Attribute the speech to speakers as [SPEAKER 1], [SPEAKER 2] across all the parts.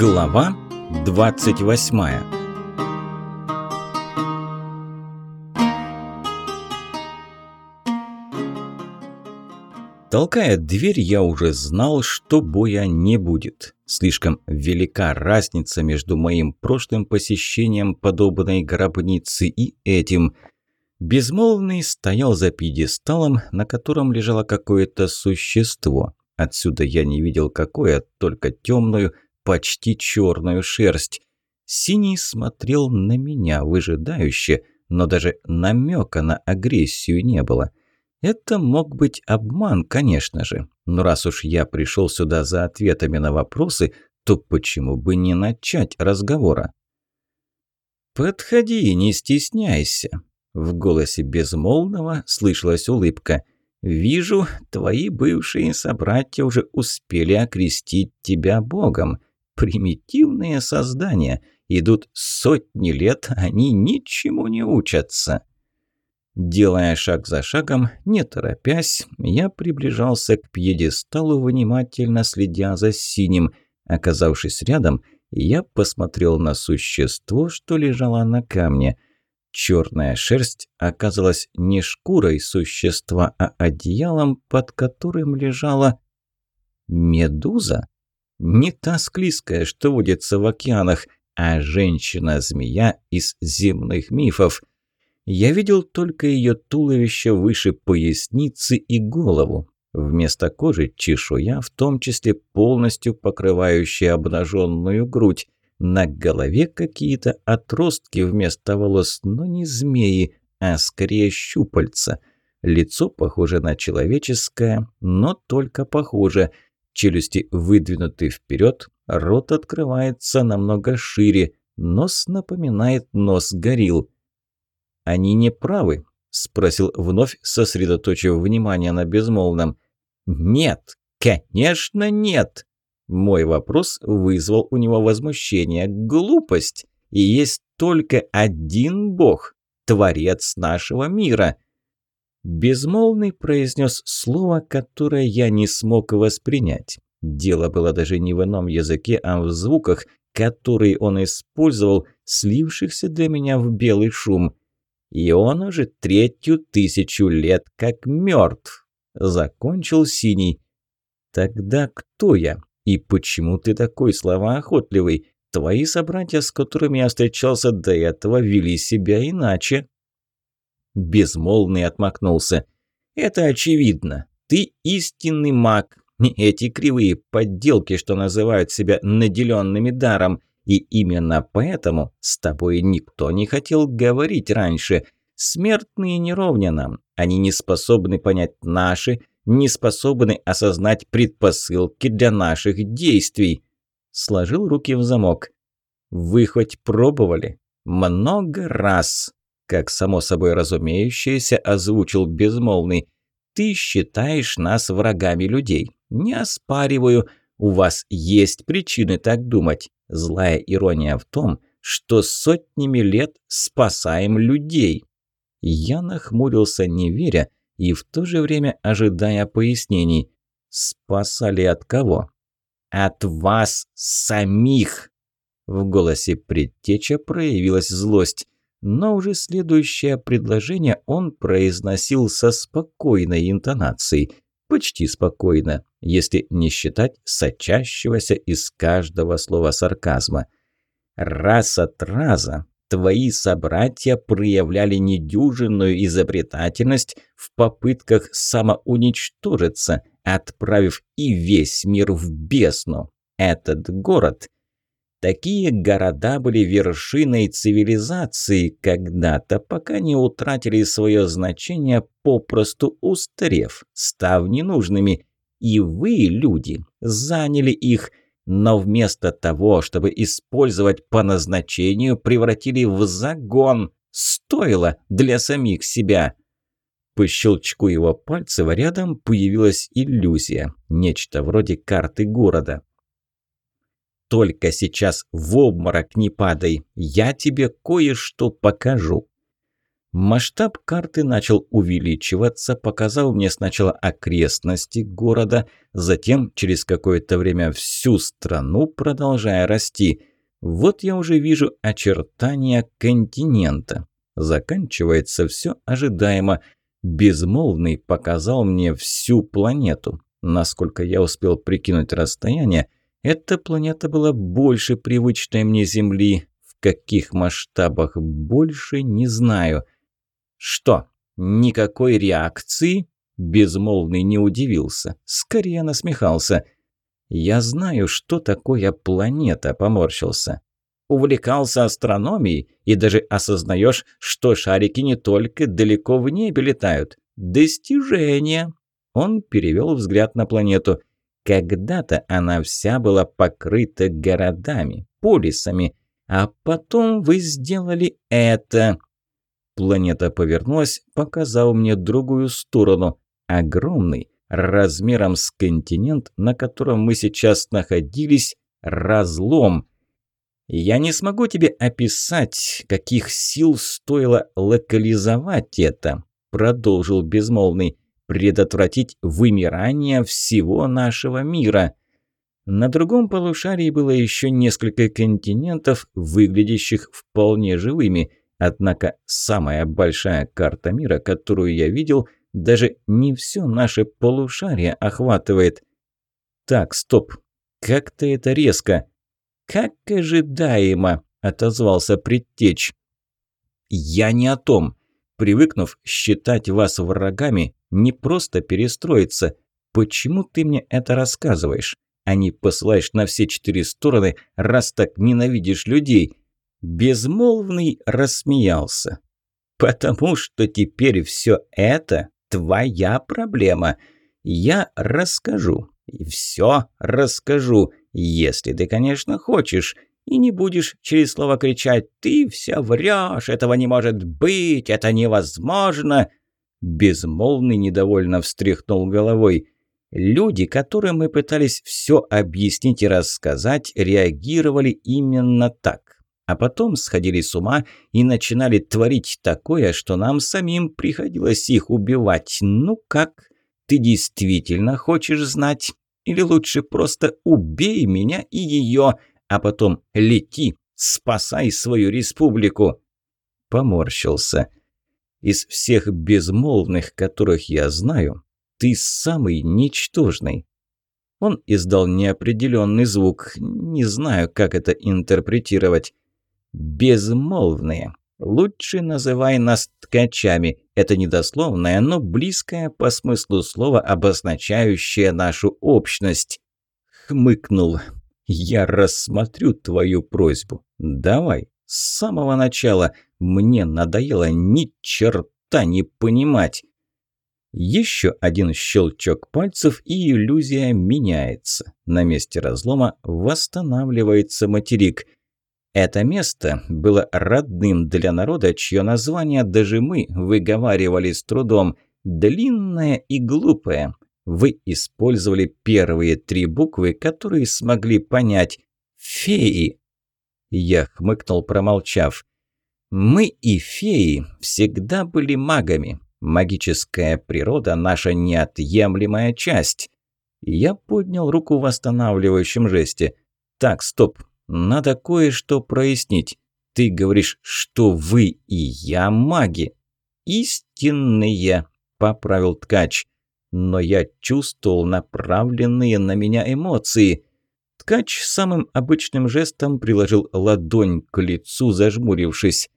[SPEAKER 1] Глава 28 Толкая дверь, я уже знал, что боя не будет. Слишком велика разница между моим прошлым посещением подобной гробницы и этим. Безмолвный стоял за пьедесталом, на котором лежало какое-то существо. Отсюда я не видел какое, только темную, почти черную шерсть. Синий смотрел на меня выжидающе, но даже намека на агрессию не было. Это мог быть обман, конечно же, но раз уж я пришел сюда за ответами на вопросы, то почему бы не начать разговора? «Подходи, не стесняйся», – в голосе безмолвного слышалась улыбка – «Вижу, твои бывшие собратья уже успели окрестить тебя Богом. Примитивные создания. Идут сотни лет, они ничему не учатся». Делая шаг за шагом, не торопясь, я приближался к пьедесталу, внимательно следя за синим. Оказавшись рядом, я посмотрел на существо, что лежало на камне – Черная шерсть оказалась не шкурой существа, а одеялом, под которым лежала медуза. Не та склизкая, что водится в океанах, а женщина-змея из земных мифов. Я видел только ее туловище выше поясницы и голову. Вместо кожи чешуя, в том числе полностью покрывающая обнаженную грудь. На голове какие-то отростки вместо волос, но не змеи, а скорее щупальца. Лицо похоже на человеческое, но только похоже. Челюсти выдвинуты вперед, рот открывается намного шире, нос напоминает нос горилл. «Они не правы?» – спросил вновь, сосредоточив внимание на безмолвном. «Нет, конечно нет!» Мой вопрос вызвал у него возмущение. Глупость! И есть только один бог, творец нашего мира. Безмолвный произнес слово, которое я не смог воспринять. Дело было даже не в ином языке, а в звуках, которые он использовал, слившихся для меня в белый шум. И он уже третью тысячу лет как мертв. Закончил синий. Тогда кто я? И почему ты такой словоохотливый? Твои собратья, с которыми я встречался до этого, вели себя иначе». Безмолвный отмахнулся. «Это очевидно. Ты истинный маг. Эти кривые подделки, что называют себя наделенными даром. И именно поэтому с тобой никто не хотел говорить раньше. Смертные не ровня нам. Они не способны понять наши, не способны осознать предпосылки для наших действий. Сложил руки в замок. Вы хоть пробовали? Много раз. Как само собой разумеющееся озвучил безмолвный. Ты считаешь нас врагами людей. Не оспариваю. У вас есть причины так думать. Злая ирония в том, что сотнями лет спасаем людей. Я нахмурился, не веря, и в то же время ожидая пояснений. «Спасали от кого?» «От вас самих!» В голосе предтеча проявилась злость, но уже следующее предложение он произносил со спокойной интонацией, почти спокойно, если не считать сочащегося из каждого слова сарказма. Раз от раза твои собратья проявляли недюжинную изобретательность в попытках самоуничтожиться, отправив и весь мир в бездну. Этот город... Такие города были вершиной цивилизации когда-то, пока не утратили свое значение, попросту устарев, став ненужными. И вы, люди, заняли их – но вместо того, чтобы использовать по назначению, превратили в загон. Стоило для самих себя. По щелчку его пальцев рядом появилась иллюзия, нечто вроде карты города. «Только сейчас в обморок не падай, я тебе кое-что покажу». Масштаб карты начал увеличиваться, показал мне сначала окрестности города, затем через какое-то время всю страну, продолжая расти. Вот я уже вижу очертания континента. Заканчивается все ожидаемо. Безмолвный показал мне всю планету. Насколько я успел прикинуть расстояние, эта планета была больше привычной мне Земли. В каких масштабах больше, не знаю. Что, никакой реакции? Безмолвный не удивился, скорее насмехался. «Я знаю, что такое планета», – поморщился. «Увлекался астрономией и даже осознаешь, что шарики не только далеко в небе летают. Достижение!» Он перевел взгляд на планету. Когда-то она вся была покрыта городами, полисами, а потом вы сделали это. Планета повернулась, показав мне другую сторону. Огромный, размером с континент, на котором мы сейчас находились, разлом. Я не смогу тебе описать, каких сил стоило локализовать это, продолжил безмолвный предотвратить вымирание всего нашего мира. На другом полушарии было еще несколько континентов, выглядящих вполне живыми, однако самая большая карта мира, которую я видел, даже не все наше полушарие охватывает. Так, стоп, как-то это резко. Как ожидаемо, отозвался предтеч. Я не о том. Привыкнув считать вас врагами, не просто перестроиться. Почему ты мне это рассказываешь? А не посылаешь на все четыре стороны, раз так ненавидишь людей?» Безмолвный рассмеялся. «Потому что теперь все это твоя проблема. Я расскажу. Все расскажу, если ты, конечно, хочешь. И не будешь через слово кричать «ты все врешь, этого не может быть, это невозможно». Безмолвный недовольно встряхнул головой. Люди, которым мы пытались все объяснить и рассказать, реагировали именно так. А потом сходили с ума и начинали творить такое, что нам самим приходилось их убивать. Ну как? Ты действительно хочешь знать? Или лучше просто убей меня и ее, а потом лети, спасай свою республику?» Поморщился. Из всех безмолвных, которых я знаю, ты самый ничтожный». Он издал неопределенный звук, не знаю, как это интерпретировать. «Безмолвные. Лучше называй нас ткачами. Это недословное, но близкое по смыслу слова, обозначающее нашу общность». Хмыкнул. «Я рассмотрю твою просьбу. Давай, с самого начала. Мне надоело ни черта не понимать. Еще один щелчок пальцев, и иллюзия меняется. На месте разлома восстанавливается материк. Это место было родным для народа, чье название даже мы выговаривали с трудом. Длинное и глупое. Вы использовали первые три буквы, которые смогли понять. Феи. Я хмыкнул, промолчав. «Мы и феи всегда были магами. Магическая природа – наша неотъемлемая часть». Я поднял руку в восстанавливающем жесте. «Так, стоп. Надо кое-что прояснить. Ты говоришь, что вы и я маги». «Истинные», – поправил ткач. «Но я чувствовал направленные на меня эмоции». Ткач самым обычным жестом приложил ладонь к лицу, зажмурившись.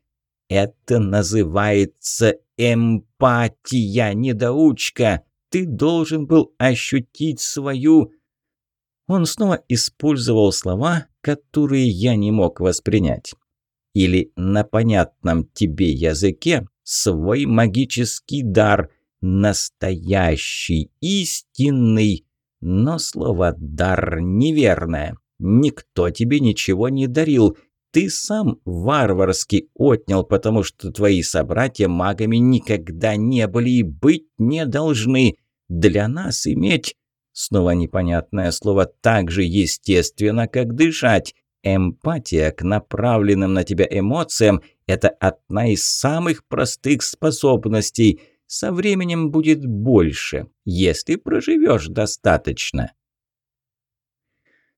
[SPEAKER 1] «Это называется эмпатия, недоучка! Ты должен был ощутить свою...» Он снова использовал слова, которые я не мог воспринять. Или на понятном тебе языке свой магический дар, настоящий, истинный, но слово «дар» неверное. Никто тебе ничего не дарил. Ты сам варварски отнял, потому что твои собратья магами никогда не были и быть не должны. Для нас иметь... Снова непонятное слово так же естественно, как дышать. Эмпатия к направленным на тебя эмоциям Это одна из самых простых способностей. Со временем будет больше, если проживешь достаточно.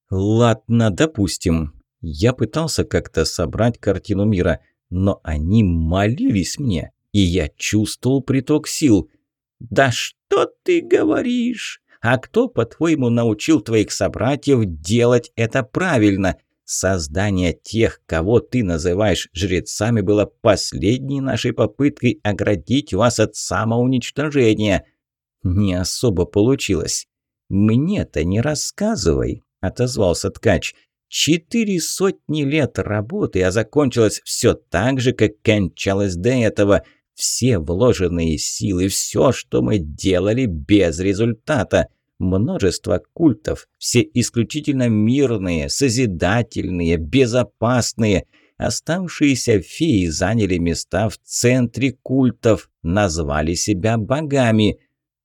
[SPEAKER 1] Ладно, допустим. Я пытался как-то собрать картину мира, но они молились мне, и я чувствовал приток сил. «Да что ты говоришь? А кто, по-твоему, научил твоих собратьев делать это правильно? Создание тех, кого ты называешь жрецами, было последней нашей попыткой оградить вас от самоуничтожения. Не особо получилось. Мне-то не рассказывай, отозвался ткач. Четыре сотни лет работы, а закончилось все так же, как кончалось до этого. Все вложенные силы, все, что мы делали без результата. Множество культов, все исключительно мирные, созидательные, безопасные. Оставшиеся феи заняли места в центре культов, назвали себя богами.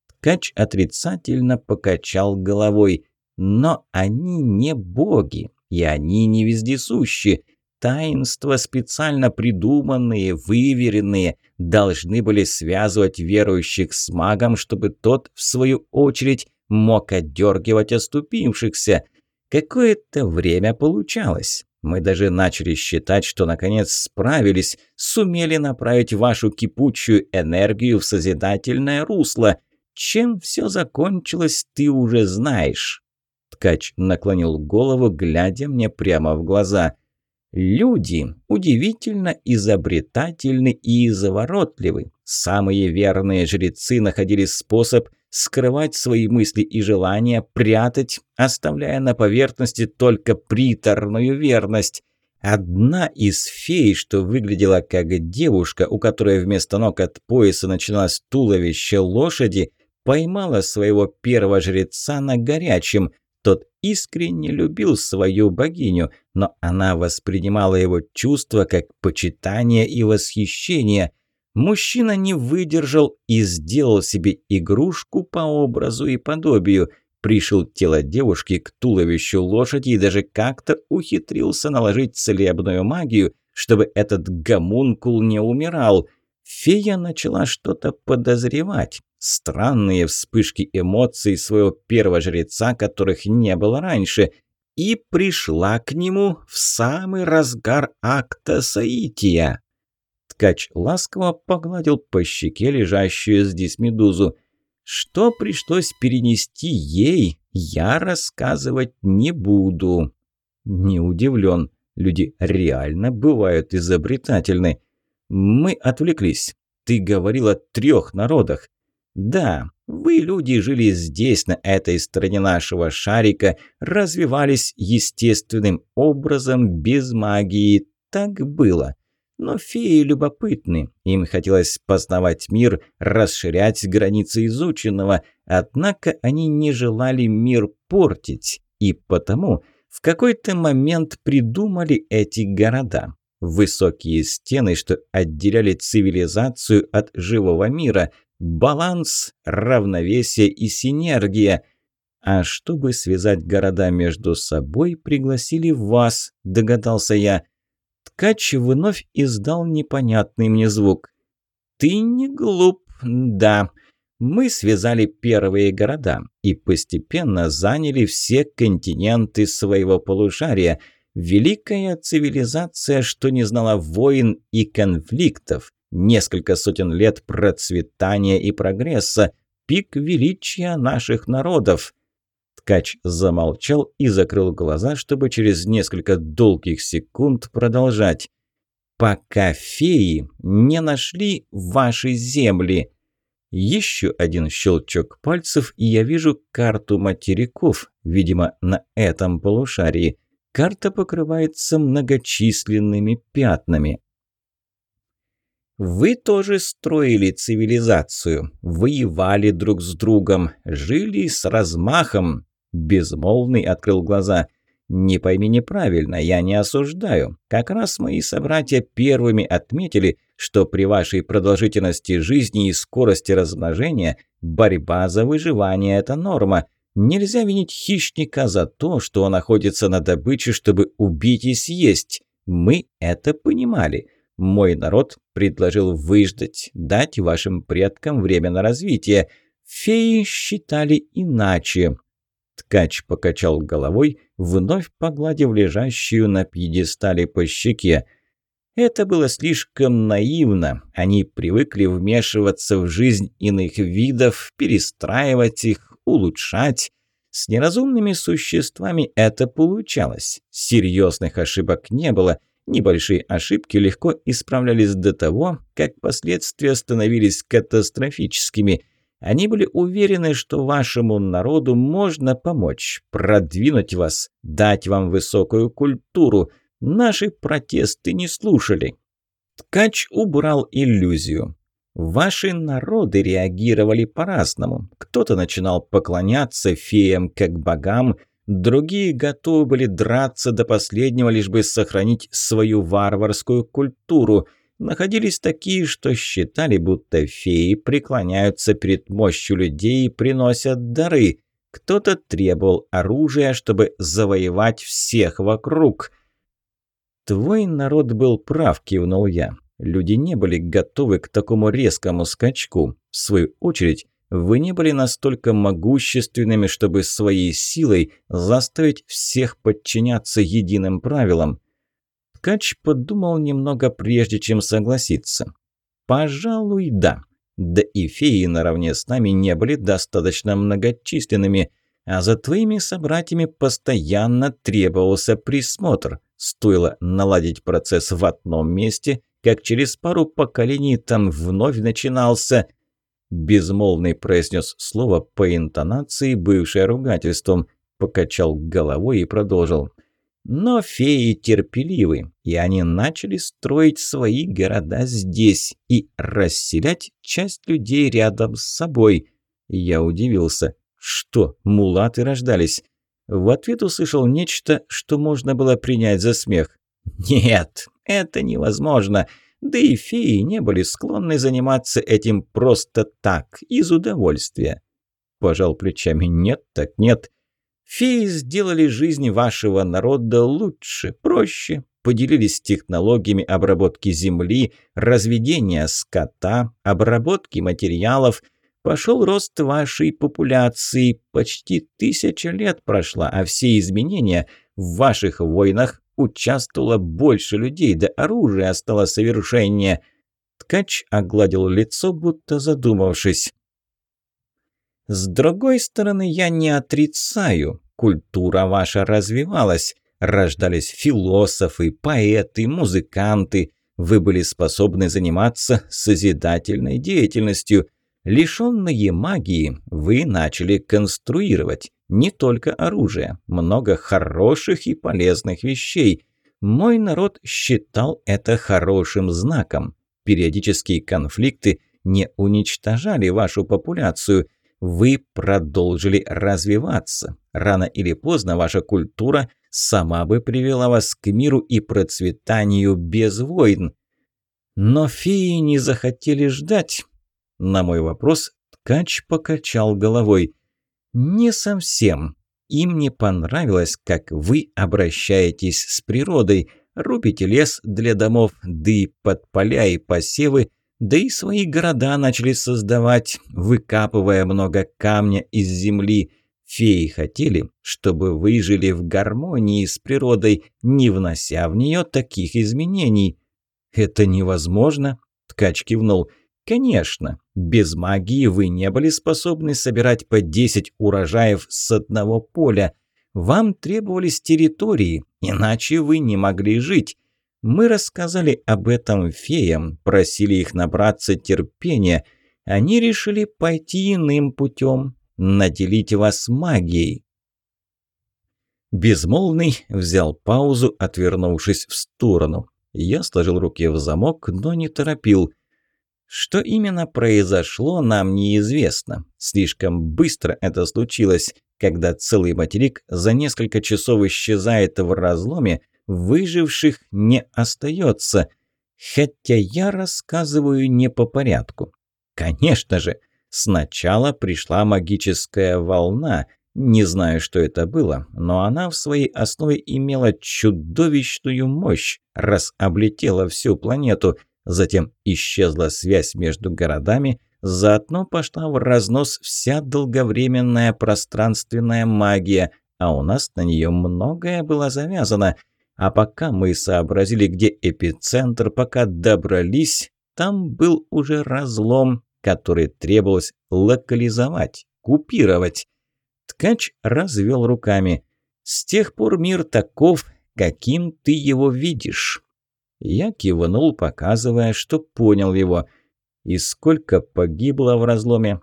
[SPEAKER 1] Ткач отрицательно покачал головой. Но они не боги, и они не вездесущи. Таинства, специально придуманные, выверенные, должны были связывать верующих с магом, чтобы тот, в свою очередь, мог отдергивать оступившихся. Какое-то время получалось. Мы даже начали считать, что наконец справились, сумели направить вашу кипучую энергию в созидательное русло. Чем все закончилось, ты уже знаешь. Ткач наклонил голову, глядя мне прямо в глаза. Люди удивительно изобретательны и изворотливы. Самые верные жрецы находили способ скрывать свои мысли и желания, прятать, оставляя на поверхности только приторную верность. Одна из фей, что выглядела как девушка, у которой вместо ног от пояса начиналось туловище лошади, поймала своего первого жреца на горячем. Тот искренне любил свою богиню, но она воспринимала его чувства как почитание и восхищение. Мужчина не выдержал и сделал себе игрушку по образу и подобию, пришил тело девушки к туловищу лошади и даже как-то ухитрился наложить целебную магию, чтобы этот гомункул не умирал. Фея начала что-то подозревать. Странные вспышки эмоций своего первого жреца, которых не было раньше, и пришла к нему в самый разгар акта соития. Ткач ласково погладил по щеке лежащую здесь медузу. Что пришлось перенести ей, я рассказывать не буду. Не удивлен, люди реально бывают изобретательны. Мы отвлеклись. Ты говорил о трех народах. Да, вы, люди, жили здесь, на этой стороне нашего шарика, развивались естественным образом, без магии. Так было. Но феи любопытны, им хотелось познавать мир, расширять границы изученного, однако они не желали мир портить, и потому в какой-то момент придумали эти города. Высокие стены, что отделяли цивилизацию от живого мира, баланс, равновесие и синергия. А чтобы связать города между собой, пригласили вас, догадался я. Ткач вновь издал непонятный мне звук. «Ты не глуп, да. Мы связали первые города и постепенно заняли все континенты своего полушария. Великая цивилизация, что не знала войн и конфликтов, несколько сотен лет процветания и прогресса, пик величия наших народов». Ткач замолчал и закрыл глаза, чтобы через несколько долгих секунд продолжать. «Пока феи не нашли ваши земли». Еще один щелчок пальцев, и я вижу карту материков, видимо, на этом полушарии. Карта покрывается многочисленными пятнами. Вы тоже строили цивилизацию, воевали друг с другом, жили с размахом, Безмолвный открыл глаза. «Не пойми неправильно, я не осуждаю. Как раз мои собратья первыми отметили, что при вашей продолжительности жизни и скорости размножения борьба за выживание – это норма. Нельзя винить хищника за то, что он находится на добыче, чтобы убить и съесть. Мы это понимали». Мой народ предложил выждать, дать вашим предкам время на развитие. Феи считали иначе. Ткач покачал головой, вновь погладив лежащую на пьедестале по щеке. Это было слишком наивно. Они привыкли вмешиваться в жизнь иных видов, перестраивать их, улучшать. С неразумными существами это получалось. Серьезных ошибок не было. Небольшие ошибки легко исправлялись до того, как последствия становились катастрофическими. Они были уверены, что вашему народу можно помочь, продвинуть вас, дать вам высокую культуру. Наши протесты не слушали. Ткач убрал иллюзию. Ваши народы реагировали по-разному. Кто-то начинал поклоняться феям как богам, другие готовы были драться до последнего, лишь бы сохранить свою варварскую культуру. Находились такие, что считали, будто феи преклоняются перед мощью людей и приносят дары. Кто-то требовал оружия, чтобы завоевать всех вокруг. «Твой народ был прав», – кивнул я. Люди не были готовы к такому резкому скачку. В свою очередь, вы не были настолько могущественными, чтобы своей силой заставить всех подчиняться единым правилам. Ткач подумал немного прежде, чем согласиться. «Пожалуй, да. Да и феи наравне с нами не были достаточно многочисленными, а за твоими собратьями постоянно требовался присмотр. Стоило наладить процесс в одном месте – как через пару поколений там вновь начинался... Безмолвный произнес слово по интонации, бывшее ругательством, покачал головой и продолжил. Но феи терпеливы, и они начали строить свои города здесь и расселять часть людей рядом с собой. Я удивился. Что, мулаты рождались? В ответ услышал нечто, что можно было принять за смех. «Нет, это невозможно. Да и феи не были склонны заниматься этим просто так, из удовольствия». Пожал плечами. «Нет, так нет. Феи сделали жизнь вашего народа лучше, проще, поделились технологиями обработки земли, разведения скота, обработки материалов. Пошел рост вашей популяции. Почти тысяча лет прошла, а все изменения в ваших войнах участвовало больше людей, да оружие стало совершеннее. Ткач огладил лицо, будто задумавшись. С другой стороны, я не отрицаю. Культура ваша развивалась. Рождались философы, поэты, музыканты. Вы были способны заниматься созидательной деятельностью. Лишенные магии, вы начали конструировать не только оружие, много хороших и полезных вещей. Мой народ считал это хорошим знаком. Периодические конфликты не уничтожали вашу популяцию. Вы продолжили развиваться. Рано или поздно ваша культура сама бы привела вас к миру и процветанию без войн. Но феи не захотели ждать. На мой вопрос ткач покачал головой. Не совсем. Им не понравилось, как вы обращаетесь с природой, рубите лес для домов, да и под поля и посевы, да и свои города начали создавать, выкапывая много камня из земли. Феи хотели, чтобы вы жили в гармонии с природой, не внося в нее таких изменений. «Это невозможно», – ткач кивнул. Конечно, без магии вы не были способны собирать по 10 урожаев с одного поля. Вам требовались территории, иначе вы не могли жить. Мы рассказали об этом феям, просили их набраться терпения. Они решили пойти иным путем, наделить вас магией. Безмолвный взял паузу, отвернувшись в сторону. Я сложил руки в замок, но не торопил. Что именно произошло, нам неизвестно. Слишком быстро это случилось, когда целый материк за несколько часов исчезает в разломе, выживших не остается. Хотя я рассказываю не по порядку. Конечно же, сначала пришла магическая волна, Не знаю, что это было, но она в своей основе имела чудовищную мощь, раз облетела всю планету. Затем исчезла связь между городами, заодно пошла в разнос вся долговременная пространственная магия, а у нас на нее многое было завязано. А пока мы сообразили, где эпицентр, пока добрались, там был уже разлом, который требовалось локализовать, купировать. Ткач развел руками. «С тех пор мир таков, каким ты его видишь». Я кивнул, показывая, что понял его. «И сколько погибло в разломе?»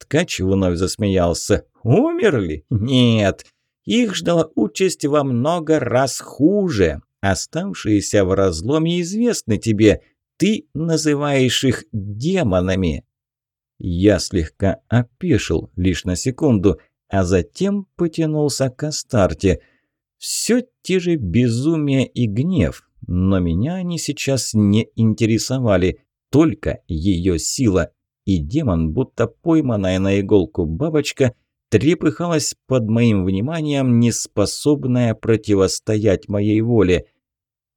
[SPEAKER 1] Ткач вновь засмеялся. «Умерли? Нет. Их ждала участь во много раз хуже. Оставшиеся в разломе известны тебе. Ты называешь их демонами». Я слегка опешил лишь на секунду – а затем потянулся к Астарте. Все те же безумие и гнев, но меня они сейчас не интересовали, только ее сила. И демон, будто пойманная на иголку бабочка, трепыхалась под моим вниманием, неспособная противостоять моей воле.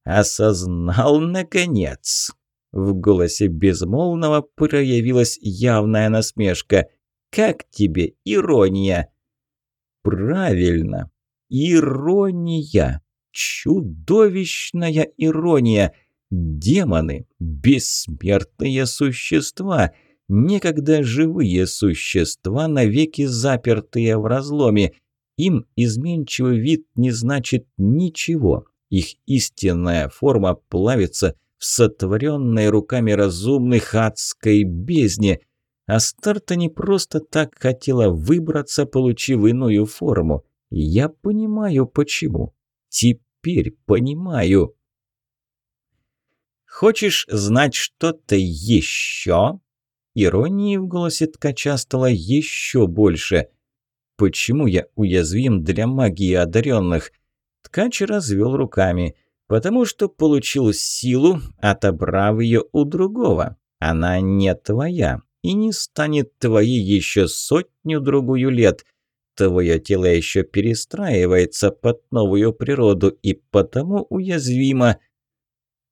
[SPEAKER 1] «Осознал, наконец!» В голосе безмолвного проявилась явная насмешка. «Как тебе ирония?» Правильно. Ирония. Чудовищная ирония. Демоны – бессмертные существа, некогда живые существа, навеки запертые в разломе. Им изменчивый вид не значит ничего. Их истинная форма плавится в сотворенной руками разумных адской бездне. Астарта не просто так хотела выбраться, получив иную форму. Я понимаю, почему. Теперь понимаю. «Хочешь знать что-то еще?» Иронии в голосе ткача стало еще больше. «Почему я уязвим для магии одаренных?» Ткач развел руками. «Потому что получил силу, отобрав ее у другого. Она не твоя и не станет твоей еще сотню-другую лет. Твое тело еще перестраивается под новую природу и потому уязвимо.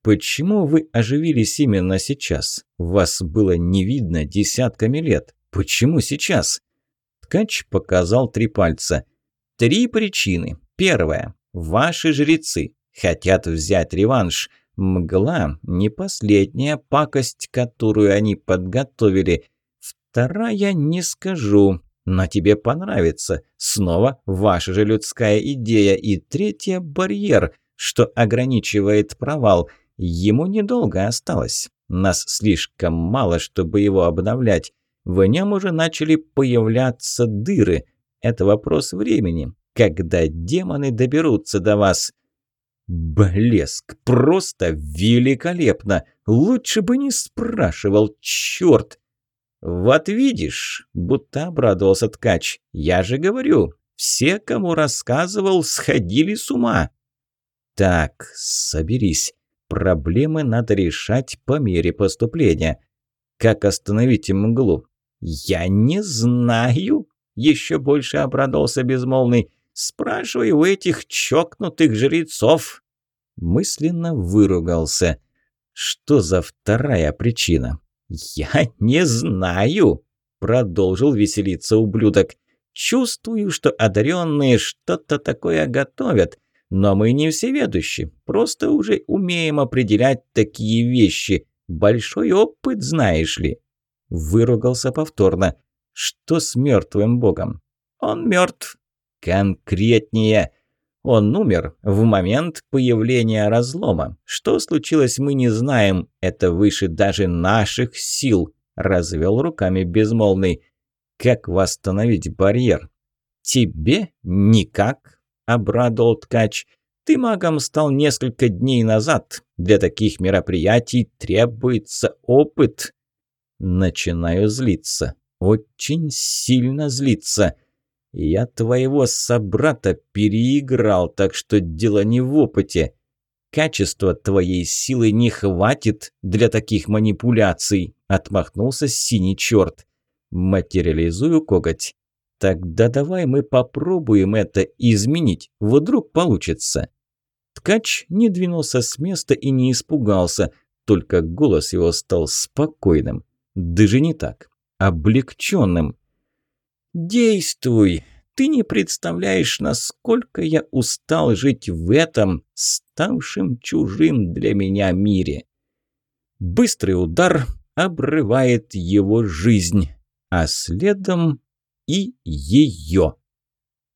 [SPEAKER 1] Почему вы оживились именно сейчас? Вас было не видно десятками лет. Почему сейчас? Ткач показал три пальца. Три причины. Первая. Ваши жрецы хотят взять реванш – Мгла – не последняя пакость, которую они подготовили. Вторая – не скажу, но тебе понравится. Снова ваша же людская идея. И третья – барьер, что ограничивает провал. Ему недолго осталось. Нас слишком мало, чтобы его обновлять. В нем уже начали появляться дыры. Это вопрос времени, когда демоны доберутся до вас. Блеск! Просто великолепно! Лучше бы не спрашивал, черт! Вот видишь, будто обрадовался ткач. Я же говорю, все, кому рассказывал, сходили с ума. Так, соберись. Проблемы надо решать по мере поступления. Как остановить мглу? Я не знаю. Еще больше обрадовался безмолвный. Спрашивай у этих чокнутых жрецов. Мысленно выругался. Что за вторая причина? Я не знаю, продолжил веселиться ублюдок. Чувствую, что одаренные что-то такое готовят, но мы не всеведущи, просто уже умеем определять такие вещи. Большой опыт, знаешь ли. Выругался повторно. Что с мертвым богом? Он мертв, Конкретнее. Он умер в момент появления разлома. Что случилось, мы не знаем. Это выше даже наших сил. Развел руками безмолвный. Как восстановить барьер? Тебе никак, обрадовал ткач. Ты магом стал несколько дней назад. Для таких мероприятий требуется опыт. Начинаю злиться. Очень сильно злиться. Я твоего собрата переиграл, так что дело не в опыте. Качества твоей силы не хватит для таких манипуляций, отмахнулся синий черт. Материализую коготь. Тогда давай мы попробуем это изменить, вдруг получится. Ткач не двинулся с места и не испугался, только голос его стал спокойным. Даже не так, облегченным. «Действуй! Ты не представляешь, насколько я устал жить в этом, ставшем чужим для меня мире!» Быстрый удар обрывает его жизнь, а следом и ее.